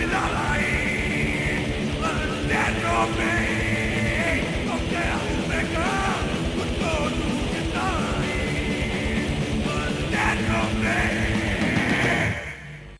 بنا